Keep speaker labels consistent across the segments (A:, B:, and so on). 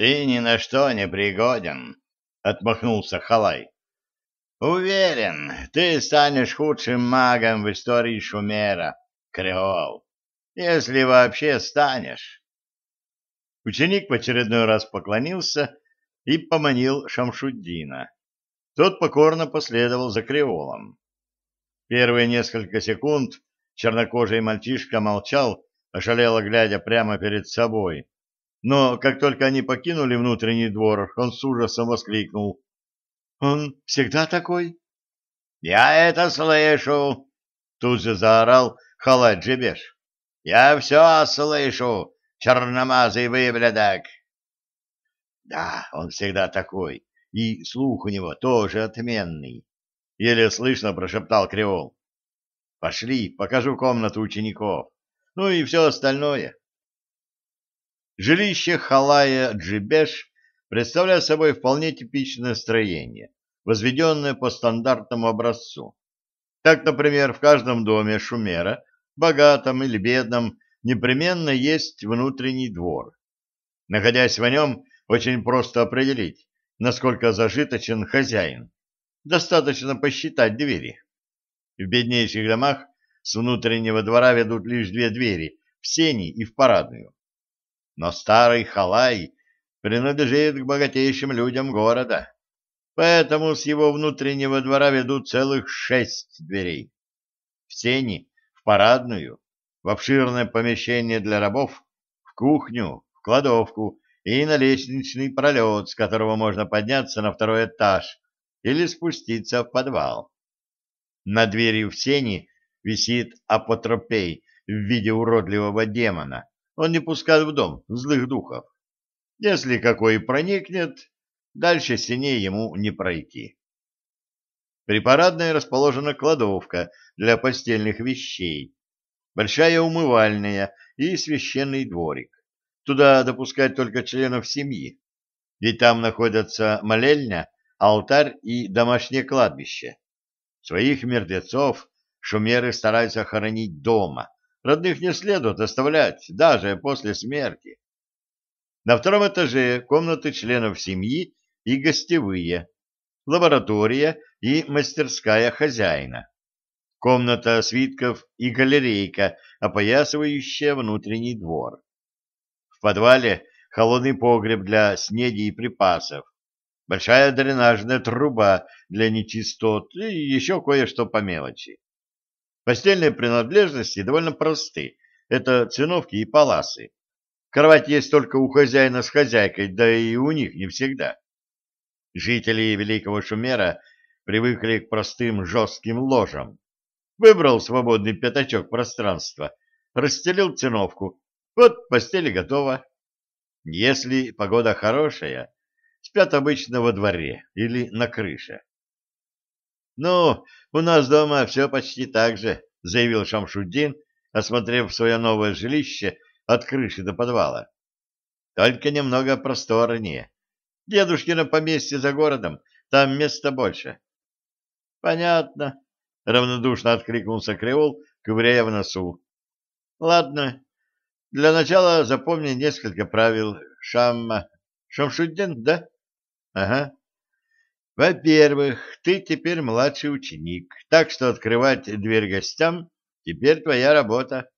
A: Ты ни на что не пригоден, — отмахнулся Халай. Уверен, ты станешь худшим магом в истории Шумера, Креол, если вообще станешь. Ученик в очередной раз поклонился и поманил Шамшуддина. Тот покорно последовал за Креолом. Первые несколько секунд чернокожий мальчишка молчал, ошалело глядя прямо перед собой. Но как только они покинули внутренний двор, он с ужасом воскликнул. «Он всегда такой?» «Я это слышу!» Тут же заорал халат Джебеш. «Я все слышу, черномазый выблядок!» «Да, он всегда такой, и слух у него тоже отменный!» Еле слышно прошептал Креол. «Пошли, покажу комнату учеников, ну и все остальное». Жилище Халая Джибеш представляет собой вполне типичное строение, возведенное по стандартному образцу. Так, например, в каждом доме шумера, богатом или бедном, непременно есть внутренний двор. Находясь в нем, очень просто определить, насколько зажиточен хозяин. Достаточно посчитать двери. В беднейших домах с внутреннего двора ведут лишь две двери, в сени и в парадную. Но старый халай принадлежит к богатейшим людям города, поэтому с его внутреннего двора ведут целых шесть дверей. В сени, в парадную, в обширное помещение для рабов, в кухню, в кладовку и на лестничный пролет, с которого можно подняться на второй этаж или спуститься в подвал. На двери в сени висит апотропей в виде уродливого демона, он не пускает в дом злых духов. Если какой проникнет, дальше синей ему не пройти. При парадной расположена кладовка для постельных вещей, большая умывальная и священный дворик. Туда допускают только членов семьи, ведь там находятся молельня, алтарь и домашнее кладбище. Своих мертвецов шумеры стараются хоронить дома, Родных не следует оставлять, даже после смерти. На втором этаже комнаты членов семьи и гостевые, лаборатория и мастерская хозяина, комната свитков и галерейка, опоясывающая внутренний двор. В подвале холодный погреб для снеди и припасов, большая дренажная труба для нечистот и еще кое-что по мелочи. Постельные принадлежности довольно просты. Это циновки и паласы. Кровать есть только у хозяина с хозяйкой, да и у них не всегда. Жители Великого Шумера привыкли к простым жестким ложам. Выбрал свободный пятачок пространства, расстелил циновку. Вот постель готова. Если погода хорошая, спят обычно во дворе или на крыше. «Ну, у нас дома все почти так же», — заявил Шамшуддин, осмотрев свое новое жилище от крыши до подвала. «Только немного просторнее. Дедушкино поместье за городом, там места больше». «Понятно», — равнодушно откликнулся Креол, ковыряя в носу. «Ладно, для начала запомни несколько правил. Шамма... Шамшуддин, да?» «Ага. Во-первых, ты теперь младший ученик, так что открывать дверь гостям теперь твоя работа.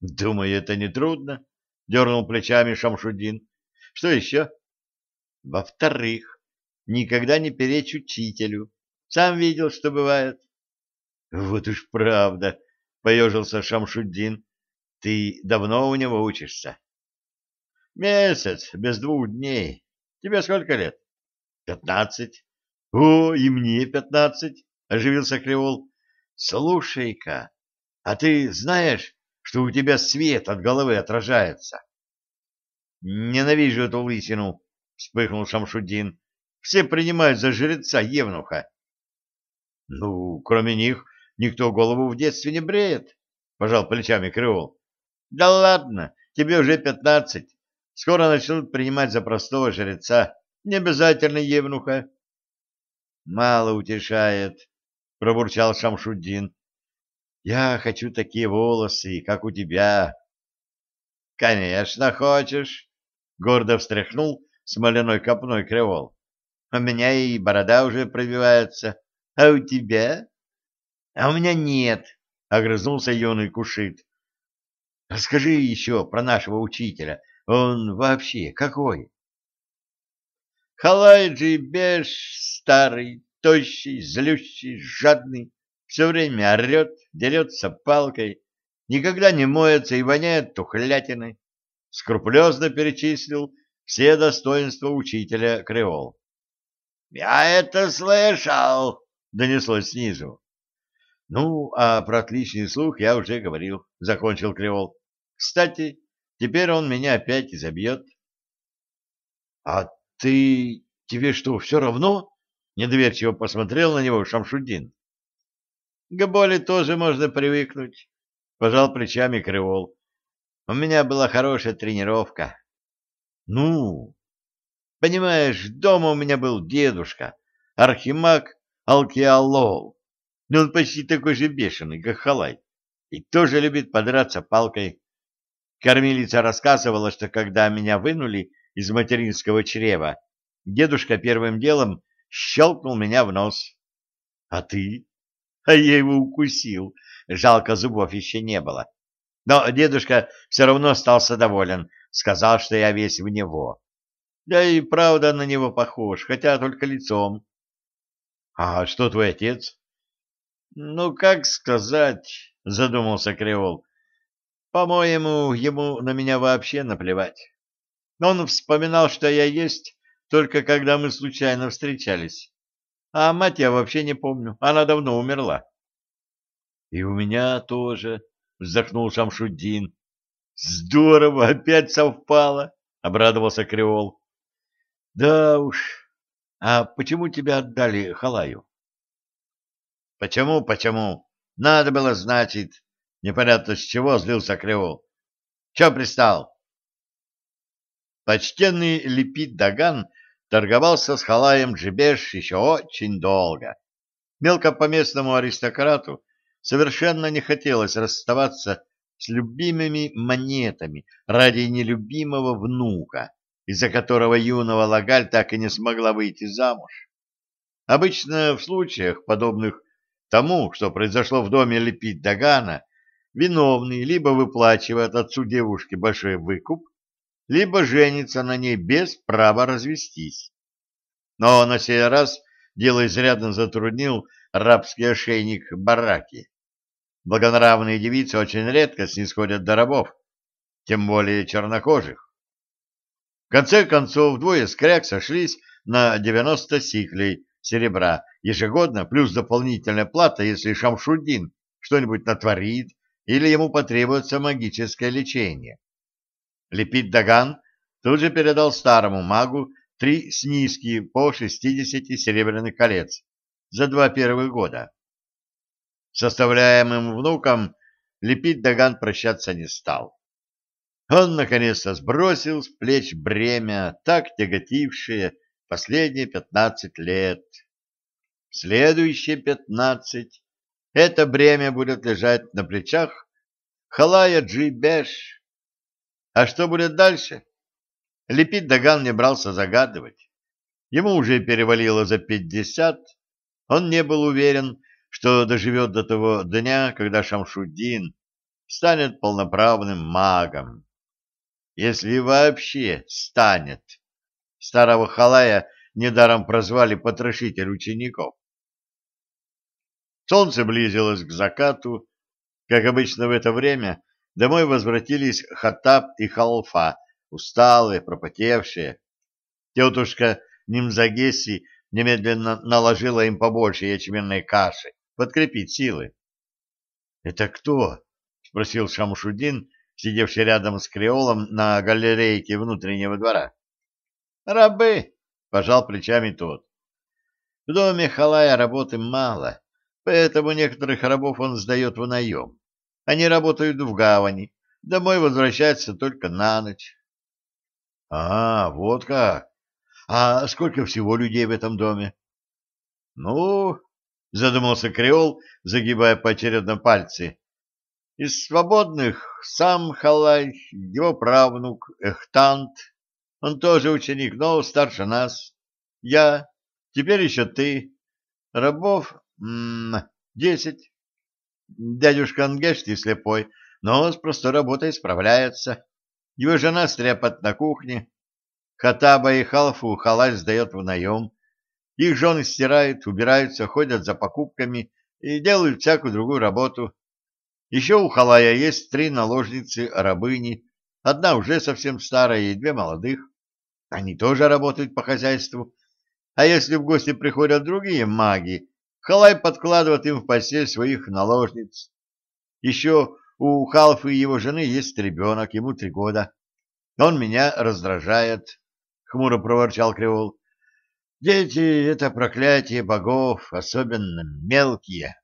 A: Думаю, это нетрудно, дернул плечами Шамшудин. Что еще? Во-вторых, никогда не перечь учителю. Сам видел, что бывает. Вот уж правда, поежился Шамшудин. Ты давно у него учишься? Месяц, без двух дней. Тебе сколько лет? Пятнадцать. О, и мне пятнадцать, оживился Креол. Слушай-ка, а ты знаешь, что у тебя свет от головы отражается? Ненавижу эту лысину, вспыхнул Шамшудин. Все принимают за жреца Евнуха. Ну, кроме них, никто голову в детстве не бреет, пожал плечами Креол. Да ладно, тебе уже пятнадцать. Скоро начнут принимать за простого жреца. Не обязательно Евнуха. Мало утешает, пробурчал Шамшуддин. Я хочу такие волосы, как у тебя. Конечно, хочешь, гордо встряхнул смоляной копной кривол. У меня и борода уже пробивается. А у тебя? А у меня нет, огрызнулся юный кушит. Расскажи еще про нашего учителя. Он вообще какой? Халайджи Беш старый, тощий, злющий, жадный, все время орет, дерется палкой, никогда не моется и воняет тухлятиной. Скрупулезно перечислил все достоинства учителя Креол. — Я это слышал! — донеслось снизу. — Ну, а про отличный слух я уже говорил, — закончил Креол. — Кстати, теперь он меня опять изобьет. — А ты... тебе что, все равно? — недоверчиво посмотрел на него Шамшудин. — К боли тоже можно привыкнуть, — пожал плечами Креол. — У меня была хорошая тренировка. — Ну, понимаешь, дома у меня был дедушка, архимаг Алкиалол. Но он почти такой же бешеный, как Халай, и тоже любит подраться палкой. Кормилица рассказывала, что когда меня вынули из материнского чрева, дедушка первым делом щелкнул меня в нос. А ты? А я его укусил. Жалко, зубов еще не было. Но дедушка все равно остался доволен, сказал, что я весь в него. Да и правда на него похож, хотя только лицом. — А что твой отец? — Ну, как сказать, — задумался Креол. — По-моему, ему на меня вообще наплевать. Он вспоминал, что я есть, только когда мы случайно встречались. А мать я вообще не помню, она давно умерла. — И у меня тоже, — вздохнул Шамшуддин. — Здорово, опять совпало, — обрадовался Креол. — Да уж, а почему тебя отдали Халаю? — Почему, почему? Надо было, значит. Непонятно с чего злился Креол. — Че пристал? Почтенный Лепит Даган торговался с Халаем Джибеш еще очень долго. Мелкопоместному аристократу совершенно не хотелось расставаться с любимыми монетами ради нелюбимого внука, из-за которого юного Лагаль так и не смогла выйти замуж. Обычно в случаях, подобных тому, что произошло в доме Лепит Дагана, виновный либо выплачивает отцу девушки большой выкуп, либо женится на ней без права развестись. Но на сей раз дело изрядно затруднил рабский ошейник бараки. Благонравные девицы очень редко снисходят до рабов, тем более чернокожих. В конце концов, двое скряк сошлись на 90 сиклей серебра ежегодно, плюс дополнительная плата, если Шамшудин что-нибудь натворит или ему потребуется магическое лечение. Лепит Даган тут же передал старому магу три снизки по 60 серебряных колец за два первых года. Составляемым внуком Лепит Даган прощаться не стал. Он наконец-то сбросил с плеч бремя, так тяготившее последние пятнадцать лет. Следующие пятнадцать это бремя будет лежать на плечах Халая Джи Беш. А что будет дальше? Лепит Даган не брался загадывать. Ему уже перевалило за пятьдесят. Он не был уверен, что доживет до того дня, когда Шамшудин станет полноправным магом если вообще станет. Старого халая недаром прозвали потрошитель учеников. Солнце близилось к закату. Как обычно в это время домой возвратились Хатаб и Халфа, усталые, пропотевшие. Тетушка Нимзагеси немедленно наложила им побольше ячменной каши, подкрепить силы. — Это кто? — спросил Шамшудин, сидевший рядом с Креолом на галерейке внутреннего двора. «Рабы!» — пожал плечами тот. «В доме Халая работы мало, поэтому некоторых рабов он сдает в наем. Они работают в гавани, домой возвращаются только на ночь». «А, вот как! А сколько всего людей в этом доме?» «Ну...» — задумался Креол, загибая поочередно пальцы. Из свободных сам Халай, его правнук Эхтант, Он тоже ученик, но старше нас. Я, теперь еще ты. Рабов десять. Дядюшка Ангешти слепой, но с простой работой справляется. Его жена стряпает на кухне. Хатаба и Халфу халай сдает в наем. Их жены стирают, убираются, ходят за покупками и делают всякую другую работу. Еще у Халая есть три наложницы-рабыни, одна уже совсем старая и две молодых. Они тоже работают по хозяйству. А если в гости приходят другие маги, Халай подкладывает им в постель своих наложниц. Еще у Халфы и его жены есть ребенок, ему три года. Он меня раздражает, — хмуро проворчал Креол. Дети — это проклятие богов, особенно мелкие.